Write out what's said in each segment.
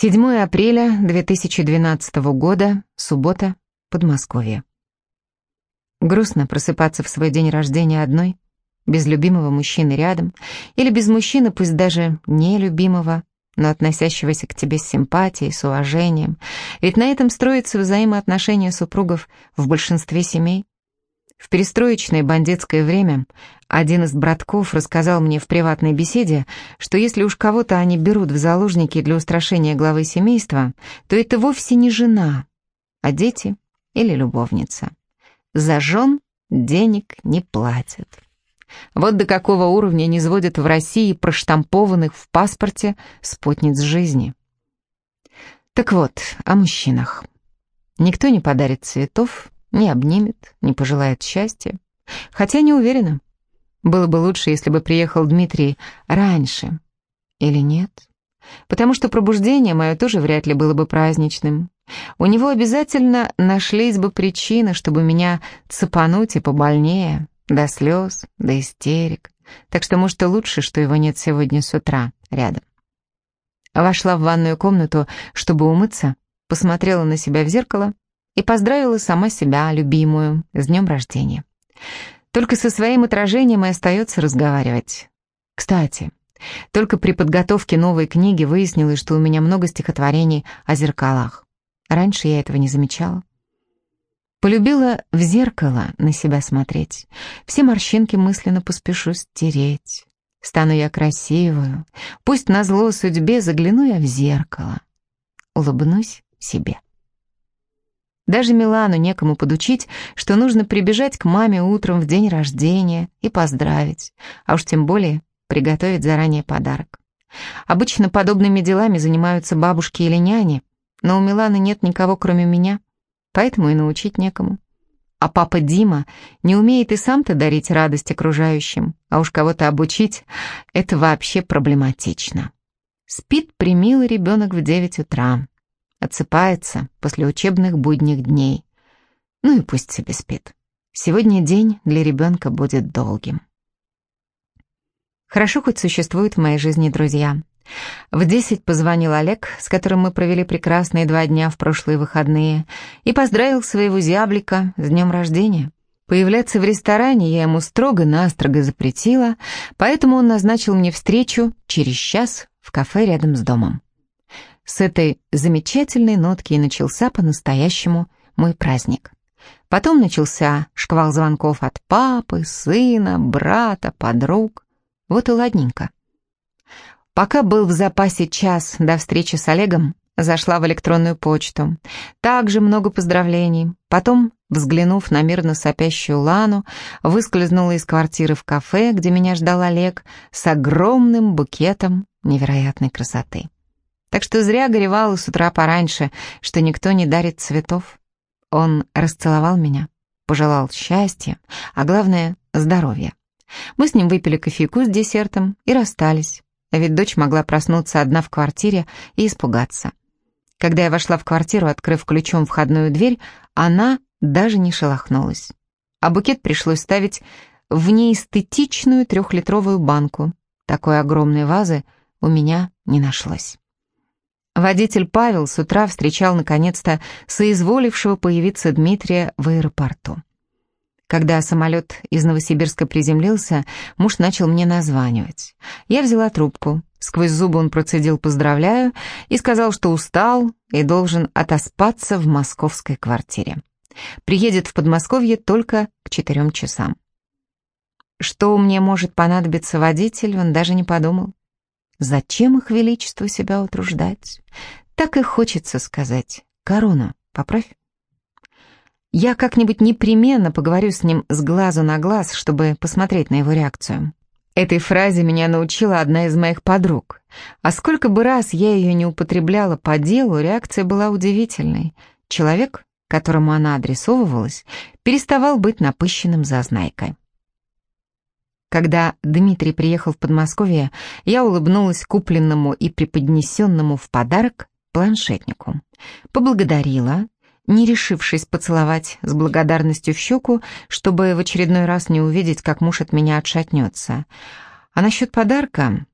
7 апреля 2012 года, суббота, Подмосковье. Грустно просыпаться в свой день рождения одной, без любимого мужчины рядом, или без мужчины, пусть даже нелюбимого, но относящегося к тебе с симпатией, с уважением. Ведь на этом строятся взаимоотношения супругов в большинстве семей. В перестроечное бандитское время один из братков рассказал мне в приватной беседе, что если уж кого-то они берут в заложники для устрашения главы семейства, то это вовсе не жена, а дети или любовница. За жен денег не платят. Вот до какого уровня не сводят в России проштампованных в паспорте спутниц жизни. Так вот, о мужчинах. Никто не подарит цветов, не обнимет, не пожелает счастья. Хотя не уверена. Было бы лучше, если бы приехал Дмитрий раньше. Или нет? Потому что пробуждение мое тоже вряд ли было бы праздничным. У него обязательно нашлись бы причины, чтобы меня цепануть и побольнее, до слез, до истерик. Так что, может, и лучше, что его нет сегодня с утра рядом. Вошла в ванную комнату, чтобы умыться, посмотрела на себя в зеркало и поздравила сама себя, любимую, с днем рождения. Только со своим отражением и остается разговаривать. Кстати, только при подготовке новой книги выяснилось, что у меня много стихотворений о зеркалах. Раньше я этого не замечала. Полюбила в зеркало на себя смотреть. Все морщинки мысленно поспешу стереть. Стану я красивую. Пусть на зло судьбе загляну я в зеркало. Улыбнусь себе. Даже Милану некому подучить, что нужно прибежать к маме утром в день рождения и поздравить, а уж тем более приготовить заранее подарок. Обычно подобными делами занимаются бабушки или няни, но у Миланы нет никого, кроме меня, поэтому и научить некому. А папа Дима не умеет и сам-то дарить радость окружающим, а уж кого-то обучить — это вообще проблематично. Спит примилый ребенок в девять утра. Отсыпается после учебных будних дней. Ну и пусть себе спит. Сегодня день для ребенка будет долгим. Хорошо хоть существуют в моей жизни друзья. В десять позвонил Олег, с которым мы провели прекрасные два дня в прошлые выходные, и поздравил своего зяблика с днем рождения. Появляться в ресторане я ему строго-настрого запретила, поэтому он назначил мне встречу через час в кафе рядом с домом. С этой замечательной нотки и начался по-настоящему мой праздник. Потом начался шквал звонков от папы, сына, брата, подруг. Вот и ладненько. Пока был в запасе час до встречи с Олегом, зашла в электронную почту. Также много поздравлений. Потом, взглянув на мирно сопящую Лану, выскользнула из квартиры в кафе, где меня ждал Олег, с огромным букетом невероятной красоты. Так что зря горевала с утра пораньше, что никто не дарит цветов. Он расцеловал меня, пожелал счастья, а главное — здоровья. Мы с ним выпили кофейку с десертом и расстались, а ведь дочь могла проснуться одна в квартире и испугаться. Когда я вошла в квартиру, открыв ключом входную дверь, она даже не шелохнулась. А букет пришлось ставить в неэстетичную трехлитровую банку. Такой огромной вазы у меня не нашлось. Водитель Павел с утра встречал наконец-то соизволившего появиться Дмитрия в аэропорту. Когда самолет из Новосибирска приземлился, муж начал мне названивать. Я взяла трубку. Сквозь зубы он процедил «поздравляю» и сказал, что устал и должен отоспаться в московской квартире. Приедет в Подмосковье только к четырем часам. Что мне может понадобиться водитель, он даже не подумал. Зачем их величеству себя утруждать? Так и хочется сказать. Корону поправь. Я как-нибудь непременно поговорю с ним с глазу на глаз, чтобы посмотреть на его реакцию. Этой фразе меня научила одна из моих подруг. А сколько бы раз я ее не употребляла по делу, реакция была удивительной. Человек, которому она адресовывалась, переставал быть напыщенным зазнайкой. Когда Дмитрий приехал в Подмосковье, я улыбнулась купленному и преподнесенному в подарок планшетнику. Поблагодарила, не решившись поцеловать с благодарностью в щеку, чтобы в очередной раз не увидеть, как муж от меня отшатнется. А насчет подарка...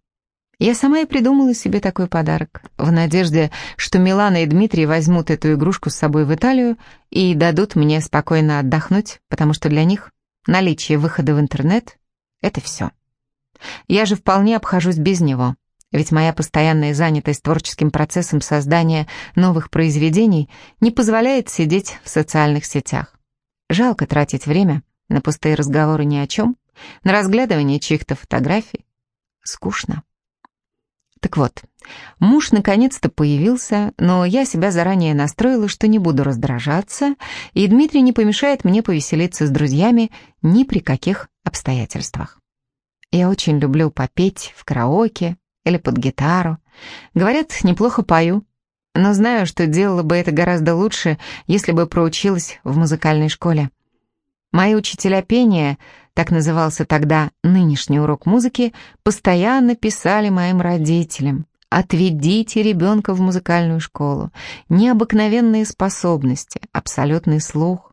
Я сама и придумала себе такой подарок, в надежде, что Милана и Дмитрий возьмут эту игрушку с собой в Италию и дадут мне спокойно отдохнуть, потому что для них наличие выхода в интернет — это все. Я же вполне обхожусь без него, ведь моя постоянная занятость творческим процессом создания новых произведений не позволяет сидеть в социальных сетях. Жалко тратить время на пустые разговоры ни о чем, на разглядывание чьих-то фотографий. Скучно. Так вот, муж наконец-то появился, но я себя заранее настроила, что не буду раздражаться, и Дмитрий не помешает мне повеселиться с друзьями ни при каких обстоятельствах. Я очень люблю попеть в караоке или под гитару. Говорят, неплохо пою, но знаю, что делала бы это гораздо лучше, если бы проучилась в музыкальной школе. Мои учителя пения, так назывался тогда нынешний урок музыки, постоянно писали моим родителям. Отведите ребенка в музыкальную школу. Необыкновенные способности, абсолютный слух.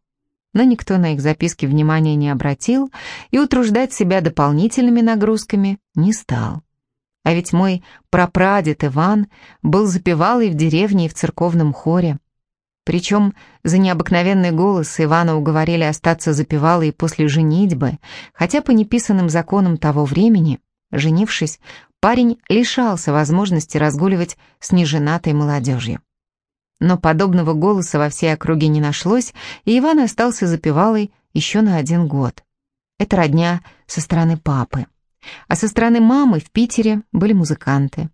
Но никто на их записки внимания не обратил и утруждать себя дополнительными нагрузками не стал. А ведь мой прапрадед Иван был запевалой в деревне и в церковном хоре. Причем за необыкновенный голос Ивана уговорили остаться запевалой после женитьбы, хотя по неписанным законам того времени, женившись, парень лишался возможности разгуливать с неженатой молодежью. Но подобного голоса во всей округе не нашлось, и Иван остался запевалой еще на один год. Это родня со стороны папы. А со стороны мамы в Питере были музыканты.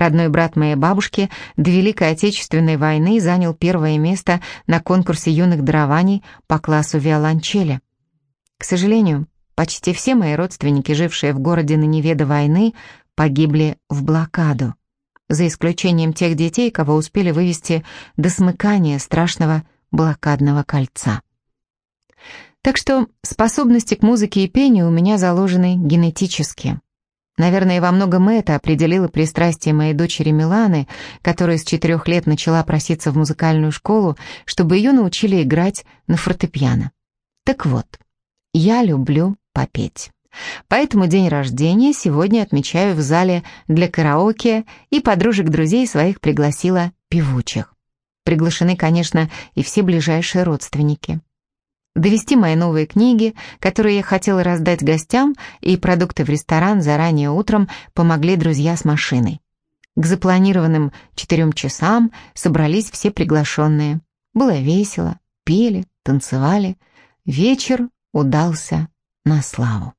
Родной брат моей бабушки до Великой Отечественной войны занял первое место на конкурсе юных дарований по классу виолончели. К сожалению, почти все мои родственники, жившие в городе на Неве до войны, погибли в блокаду, за исключением тех детей, кого успели вывести до смыкания страшного блокадного кольца. Так что способности к музыке и пению у меня заложены генетически. Наверное, во многом это определило пристрастие моей дочери Миланы, которая с четырех лет начала проситься в музыкальную школу, чтобы ее научили играть на фортепиано. Так вот, я люблю попеть. Поэтому день рождения сегодня отмечаю в зале для караоке и подружек-друзей своих пригласила певучих. Приглашены, конечно, и все ближайшие родственники довести мои новые книги, которые я хотела раздать гостям, и продукты в ресторан заранее утром помогли друзья с машиной. К запланированным четырем часам собрались все приглашенные. Было весело, пели, танцевали. Вечер удался на славу.